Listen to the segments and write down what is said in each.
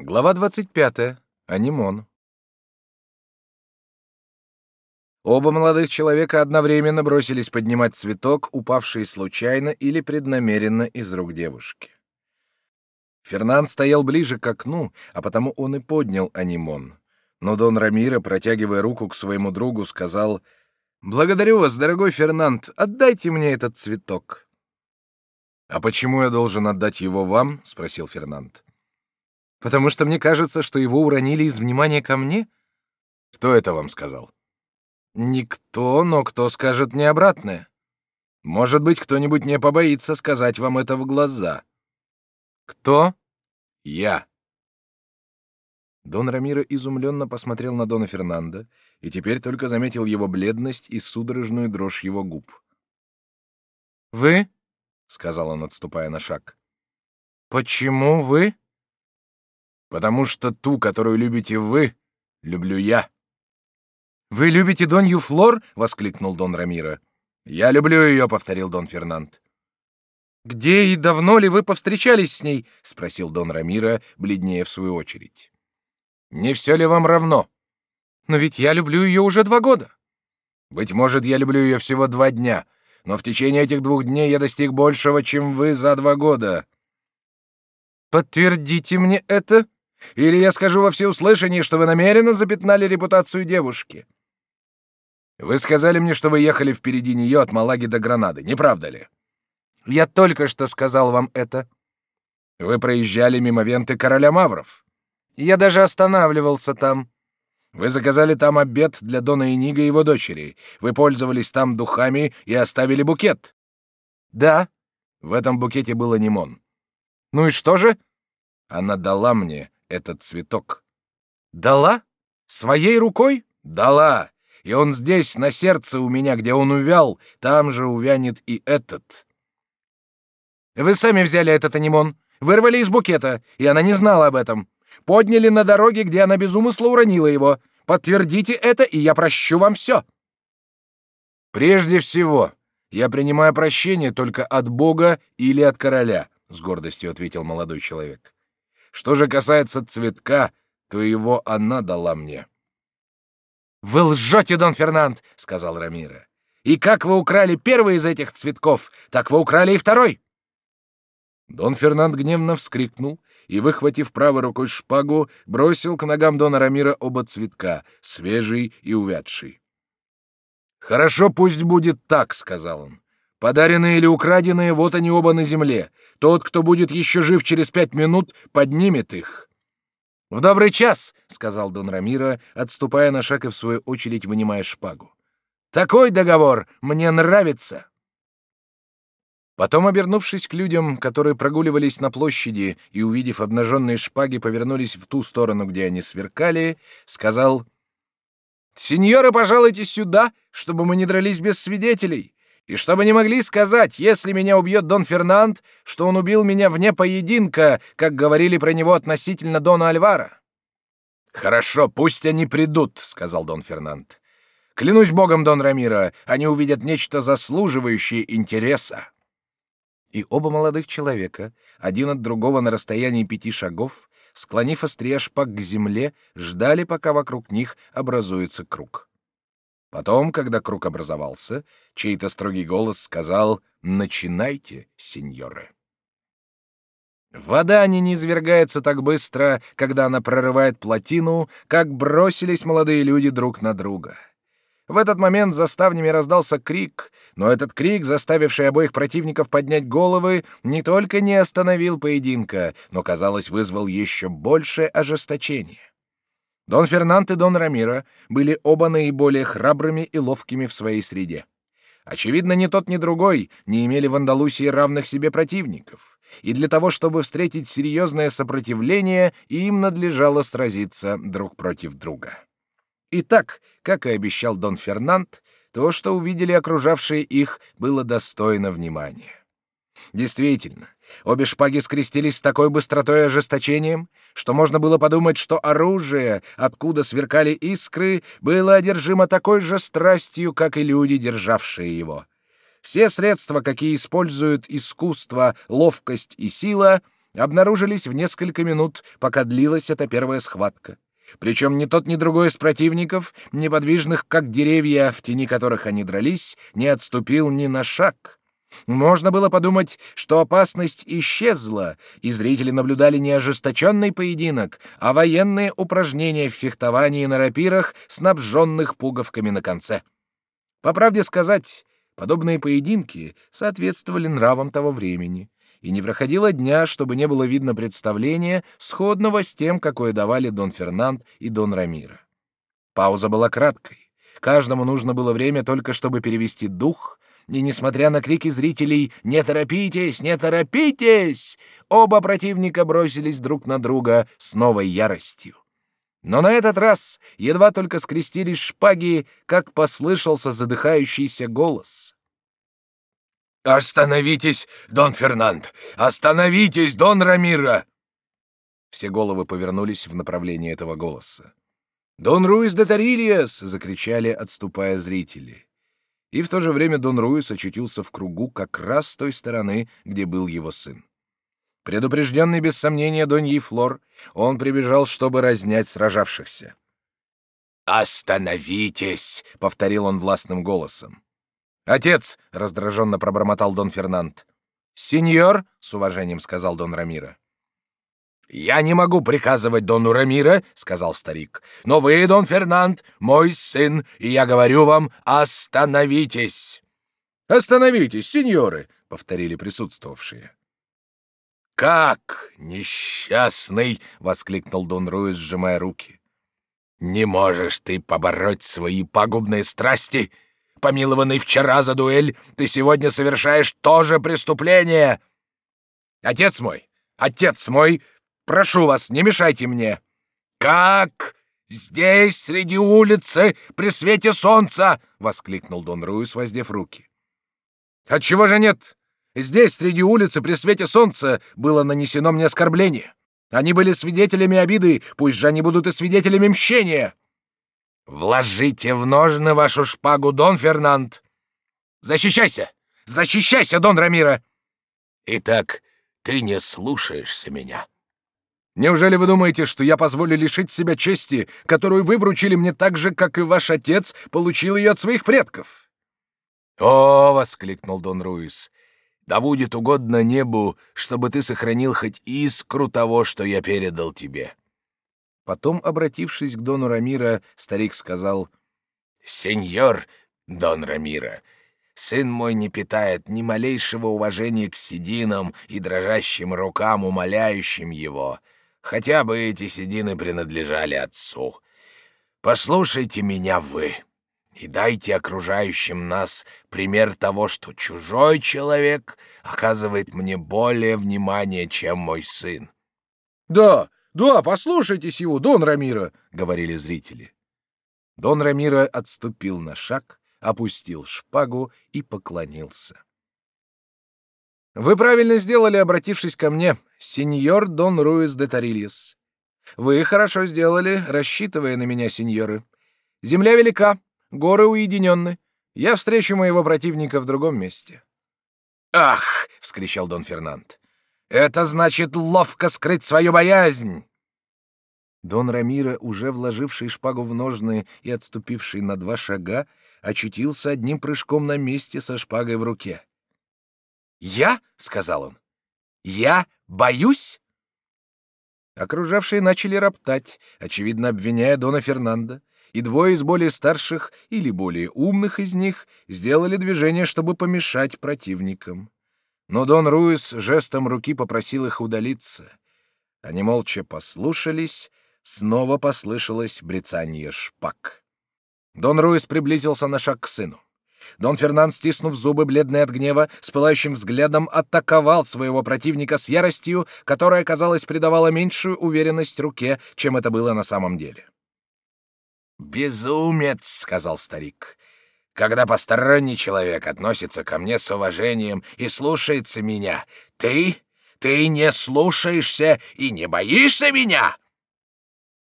Глава 25. Анимон. Оба молодых человека одновременно бросились поднимать цветок, упавший случайно или преднамеренно из рук девушки. Фернанд стоял ближе к окну, а потому он и поднял анимон. Но Дон Рамиро, протягивая руку к своему другу, сказал «Благодарю вас, дорогой Фернанд, отдайте мне этот цветок». «А почему я должен отдать его вам?» — спросил Фернанд. Потому что мне кажется, что его уронили из внимания ко мне? Кто это вам сказал? Никто, но кто скажет мне обратное? Может быть, кто-нибудь не побоится сказать вам это в глаза. Кто? Я. Дон Рамиро изумленно посмотрел на Дона Фернандо и теперь только заметил его бледность и судорожную дрожь его губ. «Вы?» — сказал он, отступая на шаг. «Почему вы?» Потому что ту, которую любите вы, люблю я. Вы любите Донью Флор? воскликнул Дон Рамиро. Я люблю ее, повторил Дон Фернанд. Где и давно ли вы повстречались с ней? спросил Дон Рамиро, бледнее в свою очередь. Не все ли вам равно? Но ведь я люблю ее уже два года. Быть может, я люблю ее всего два дня, но в течение этих двух дней я достиг большего, чем вы за два года. Подтвердите мне это, или я скажу во всеуслышание, что вы намеренно запятнали репутацию девушки. Вы сказали мне, что вы ехали впереди нее от Малаги до Гранады, не правда ли? Я только что сказал вам это. Вы проезжали мимо венты короля Мавров. Я даже останавливался там. Вы заказали там обед для Дона Инига и его дочери. Вы пользовались там духами и оставили букет. Да, в этом букете был анимон. Ну и что же? Она дала мне этот цветок. Дала? Своей рукой? Дала. И он здесь, на сердце у меня, где он увял, там же увянет и этот. Вы сами взяли этот анимон, вырвали из букета, и она не знала об этом. Подняли на дороге, где она без умысла уронила его. Подтвердите это, и я прощу вам все. Прежде всего, я принимаю прощение только от Бога или от короля, с гордостью ответил молодой человек. Что же касается цветка, то его она дала мне. «Вы лжете, Дон Фернанд!» — сказал Рамира. «И как вы украли первый из этих цветков, так вы украли и второй!» Дон Фернанд гневно вскрикнул и, выхватив правой рукой шпагу, бросил к ногам Дона Рамира оба цветка, свежий и увядший. «Хорошо, пусть будет так», — сказал он. Подаренные или украденные, вот они оба на земле. Тот, кто будет еще жив через пять минут, поднимет их. В добрый час, сказал Дон Рамиро, отступая на шаг и в свою очередь вынимая шпагу. Такой договор мне нравится. Потом, обернувшись к людям, которые прогуливались на площади и увидев обнаженные шпаги, повернулись в ту сторону, где они сверкали, сказал: "Сеньоры, пожалуйте сюда, чтобы мы не дрались без свидетелей и чтобы не могли сказать, если меня убьет Дон Фернанд, что он убил меня вне поединка, как говорили про него относительно Дона Альвара. Хорошо, пусть они придут, сказал Дон Фернанд. Клянусь богом, Дон Рамиро, они увидят нечто заслуживающее интереса. И оба молодых человека, один от другого на расстоянии пяти шагов, склонив острие шпаг к земле, ждали, пока вокруг них образуется круг. Потом, когда круг образовался, чей-то строгий голос сказал «Начинайте, сеньоры». Вода не низвергается так быстро, когда она прорывает плотину, как бросились молодые люди друг на друга. В этот момент за ставнями раздался крик, но этот крик, заставивший обоих противников поднять головы, не только не остановил поединка, но, казалось, вызвал еще большее ожесточение. Дон Фернанд и Дон Рамиро были оба наиболее храбрыми и ловкими в своей среде. Очевидно, ни тот, ни другой не имели в Андалусии равных себе противников, и для того, чтобы встретить серьезное сопротивление, им надлежало сразиться друг против друга. Итак, как и обещал Дон Фернанд, то, что увидели окружавшие их, было достойно внимания. Действительно, обе шпаги скрестились с такой быстротой и ожесточением, что можно было подумать, что оружие, откуда сверкали искры, было одержимо такой же страстью, как и люди, державшие его. Все средства, какие используют искусство, ловкость и сила, обнаружились в несколько минут, пока длилась эта первая схватка. Причем ни тот, ни другой из противников, неподвижных, как деревья, в тени которых они дрались, не отступил ни на шаг. Можно было подумать, что опасность исчезла, и зрители наблюдали не ожесточенный поединок, а военные упражнения в фехтовании на рапирах, снабженных пуговками на конце. По правде сказать, подобные поединки соответствовали нравам того времени и не проходило дня, чтобы не было видно представления, сходного с тем, какое давали Дон Фернанд и Дон Рамира. Пауза была краткой. Каждому нужно было время только, чтобы перевести дух, и, несмотря на крики зрителей «Не торопитесь! Не торопитесь!», оба противника бросились друг на друга с новой яростью. Но на этот раз едва только скрестились шпаги, как послышался задыхающийся голос. «Остановитесь, Дон Фернанд! Остановитесь, Дон Рамира!» Все головы повернулись в направлении этого голоса. «Дон Руис де Тарильяс!» — закричали, отступая зрители. И в то же время Дон Руис очутился в кругу как раз с той стороны, где был его сын. Предупрежденный без сомнения Доньей Флор, он прибежал, чтобы разнять сражавшихся. «Остановитесь!» — повторил он властным голосом. «Отец!» — раздраженно пробормотал Дон Фернанд. «Сеньор!» — с уважением сказал Дон Рамира. «Я не могу приказывать Дону Рамира», — сказал старик. «Но вы, Дон Фернанд, мой сын, и я говорю вам, остановитесь!» «Остановитесь, сеньоры!» — повторили присутствовавшие. «Как несчастный!» — воскликнул Дон Руис, сжимая руки. «Не можешь ты побороть свои пагубные страсти!» помилованный вчера за дуэль, ты сегодня совершаешь то же преступление. Отец мой, отец мой, прошу вас, не мешайте мне. Как? Здесь, среди улицы, при свете солнца, воскликнул Дон Руис, воздев руки. Отчего же нет? Здесь, среди улицы, при свете солнца, было нанесено мне оскорбление. Они были свидетелями обиды, пусть же они будут и свидетелями мщения. «Вложите в ножны вашу шпагу, Дон Фернанд!» «Защищайся! Защищайся, Дон Рамира!» «Итак, ты не слушаешься меня». «Неужели вы думаете, что я позволю лишить себя чести, которую вы вручили мне так же, как и ваш отец получил ее от своих предков?» «О!» — воскликнул Дон Руис. «Да будет угодно небу, чтобы ты сохранил хоть искру того, что я передал тебе». Потом, обратившись к Дону Рамира, старик сказал, «Сеньор Дон Рамира, сын мой не питает ни малейшего уважения к сединам и дрожащим рукам, умоляющим его, хотя бы эти седины принадлежали отцу. Послушайте меня вы» и дайте окружающим нас пример того, что чужой человек оказывает мне более внимания, чем мой сын. Да, «Да, послушайтесь его, Дон Рамира!» — говорили зрители. Дон Рамира отступил на шаг, опустил шпагу и поклонился. «Вы правильно сделали, обратившись ко мне, сеньор Дон Руис де Тарильес. Вы хорошо сделали, рассчитывая на меня, сеньоры. Земля велика, горы уединенны. Я встречу моего противника в другом месте». «Ах!» — вскричал Дон Фернанд. «Это значит ловко скрыть свою боязнь!» Дон Рамира, уже вложивший шпагу в ножны и отступивший на два шага, очутился одним прыжком на месте со шпагой в руке. «Я?» — сказал он. «Я боюсь?» Окружавшие начали роптать, очевидно обвиняя Дона Фернанда, и двое из более старших или более умных из них сделали движение, чтобы помешать противникам. Но Дон Руис жестом руки попросил их удалиться. Они молча послушались, Снова послышалось брецание шпаг. Дон Руис приблизился на шаг к сыну. Дон Фернан, стиснув зубы, бледный от гнева, с пылающим взглядом атаковал своего противника с яростью, которая, казалось, придавала меньшую уверенность руке, чем это было на самом деле. «Безумец!» — сказал старик. «Когда посторонний человек относится ко мне с уважением и слушается меня, ты, ты не слушаешься и не боишься меня!»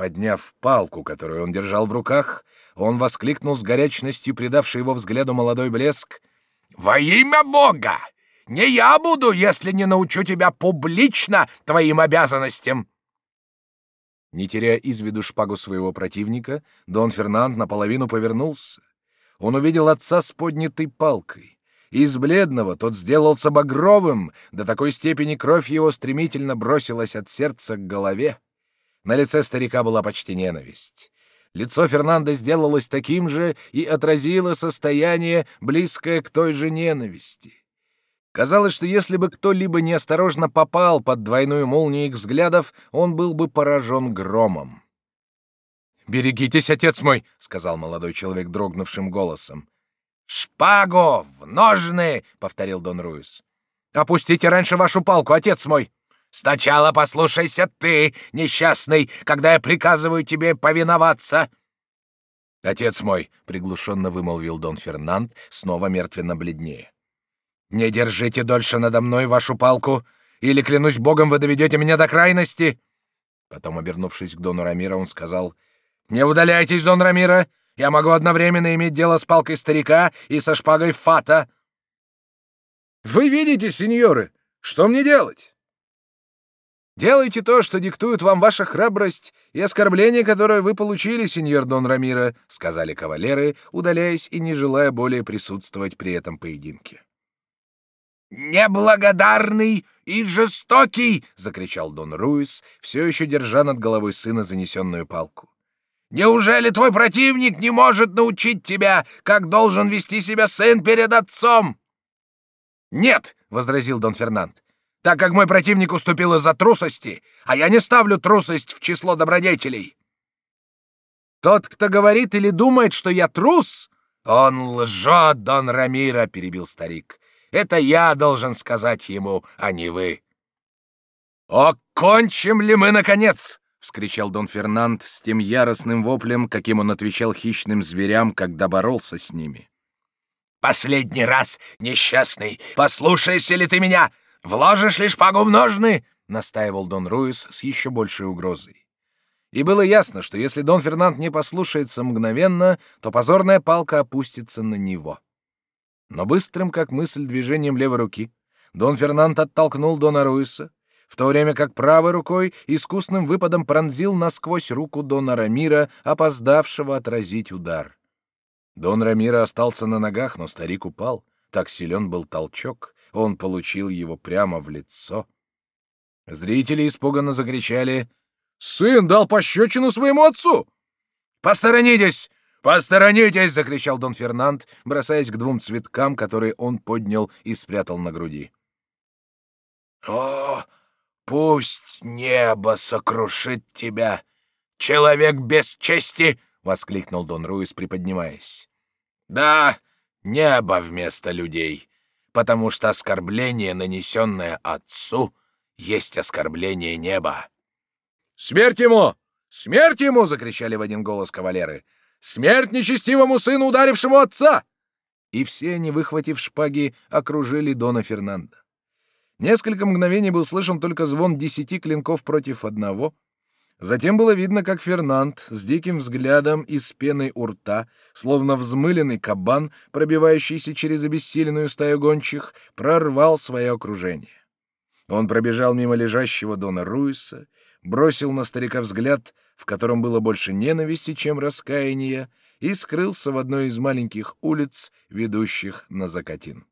Подняв палку, которую он держал в руках, он воскликнул с горячностью, придавший его взгляду молодой блеск. «Во имя Бога! не я буду, если не научу тебя публично твоим обязанностям. Не теряя из виду шпагу своего противника, Дон Фернанд наполовину повернулся. Он увидел отца с поднятой палкой. Из бледного тот сделался багровым, до такой степени кровь его стремительно бросилась от сердца к голове. На лице старика была почти ненависть. Лицо Фернандо сделалось таким же и отразило состояние, близкое к той же ненависти. Казалось, что если бы кто-либо неосторожно попал под двойную молнию их взглядов, он был бы поражен громом. «Берегитесь, отец мой!» — сказал молодой человек дрогнувшим голосом. «Шпагу! В ножны!» — повторил Дон Руис. «Опустите раньше вашу палку, отец мой!» «Сначала послушайся ты, несчастный, когда я приказываю тебе повиноваться!» «Отец мой!» — приглушенно вымолвил Дон Фернанд, снова мертвенно бледнее. Не держите дольше надо мной вашу палку, или, клянусь богом, вы доведете меня до крайности!» Потом, обернувшись к Дону Рамира, он сказал, «Не удаляйтесь, Дон Рамира! Я могу одновременно иметь дело с палкой старика и со шпагой фата!» «Вы видите, сеньоры, что мне делать?» «Делайте то, что диктует вам ваша храбрость и оскорбление, которое вы получили, сеньор Дон Рамира», — сказали кавалеры, удаляясь и не желая более присутствовать при этом поединке. «Неблагодарный и жестокий!» — закричал Дон Руис, все еще держа над головой сына занесенную палку. «Неужели твой противник не может научить тебя, как должен вести себя сын перед отцом?» «Нет!» — возразил Дон Фернанд. «Так как мой противник уступил из-за трусости, а я не ставлю трусость в число добродетелей». «Тот, кто говорит или думает, что я трус...» «Он лжет, Дон Рамира!» — перебил старик. Это я должен сказать ему, а не вы. «О, кончим ли мы, наконец?» — вскричал Дон Фернанд с тем яростным воплем, каким он отвечал хищным зверям, когда боролся с ними. «Последний раз, несчастный, послушайся ли ты меня? Вложишь ли шпагу в ножны?» — настаивал Дон Руис с еще большей угрозой. И было ясно, что если Дон Фернанд не послушается мгновенно, то позорная палка опустится на него. Но быстрым, как мысль, движением левой руки Дон Фернанд оттолкнул Дона Руиса, в то время как правой рукой искусным выпадом пронзил насквозь руку Дона Рамира, опоздавшего отразить удар. Дон Рамира остался на ногах, но старик упал. Так силен был толчок, он получил его прямо в лицо. Зрители испуганно закричали «Сын дал пощечину своему отцу!» «Посторонитесь! «Посторонитесь!» — закричал Дон Фернанд, бросаясь к двум цветкам, которые он поднял и спрятал на груди. «О, пусть небо сокрушит тебя, человек без чести!» — воскликнул Дон Руис, приподнимаясь. «Да, небо вместо людей, потому что оскорбление, нанесенное отцу, есть оскорбление неба». «Смерть ему! Смерть ему!» — закричали в один голос кавалеры. Смерть нечестивому сыну, ударившему отца!» И все они, выхватив шпаги, окружили Дона Фернандо. Несколько мгновений был слышен только звон десяти клинков против одного. Затем было видно, как Фернанд с диким взглядом и с пеной у рта, словно взмыленный кабан, пробивающийся через обессиленную стаю гончих, прорвал свое окружение. Он пробежал мимо лежащего Дона Руиса, бросил на старика взгляд, в котором было больше ненависти, чем раскаяния, и скрылся в одной из маленьких улиц, ведущих на Закатин.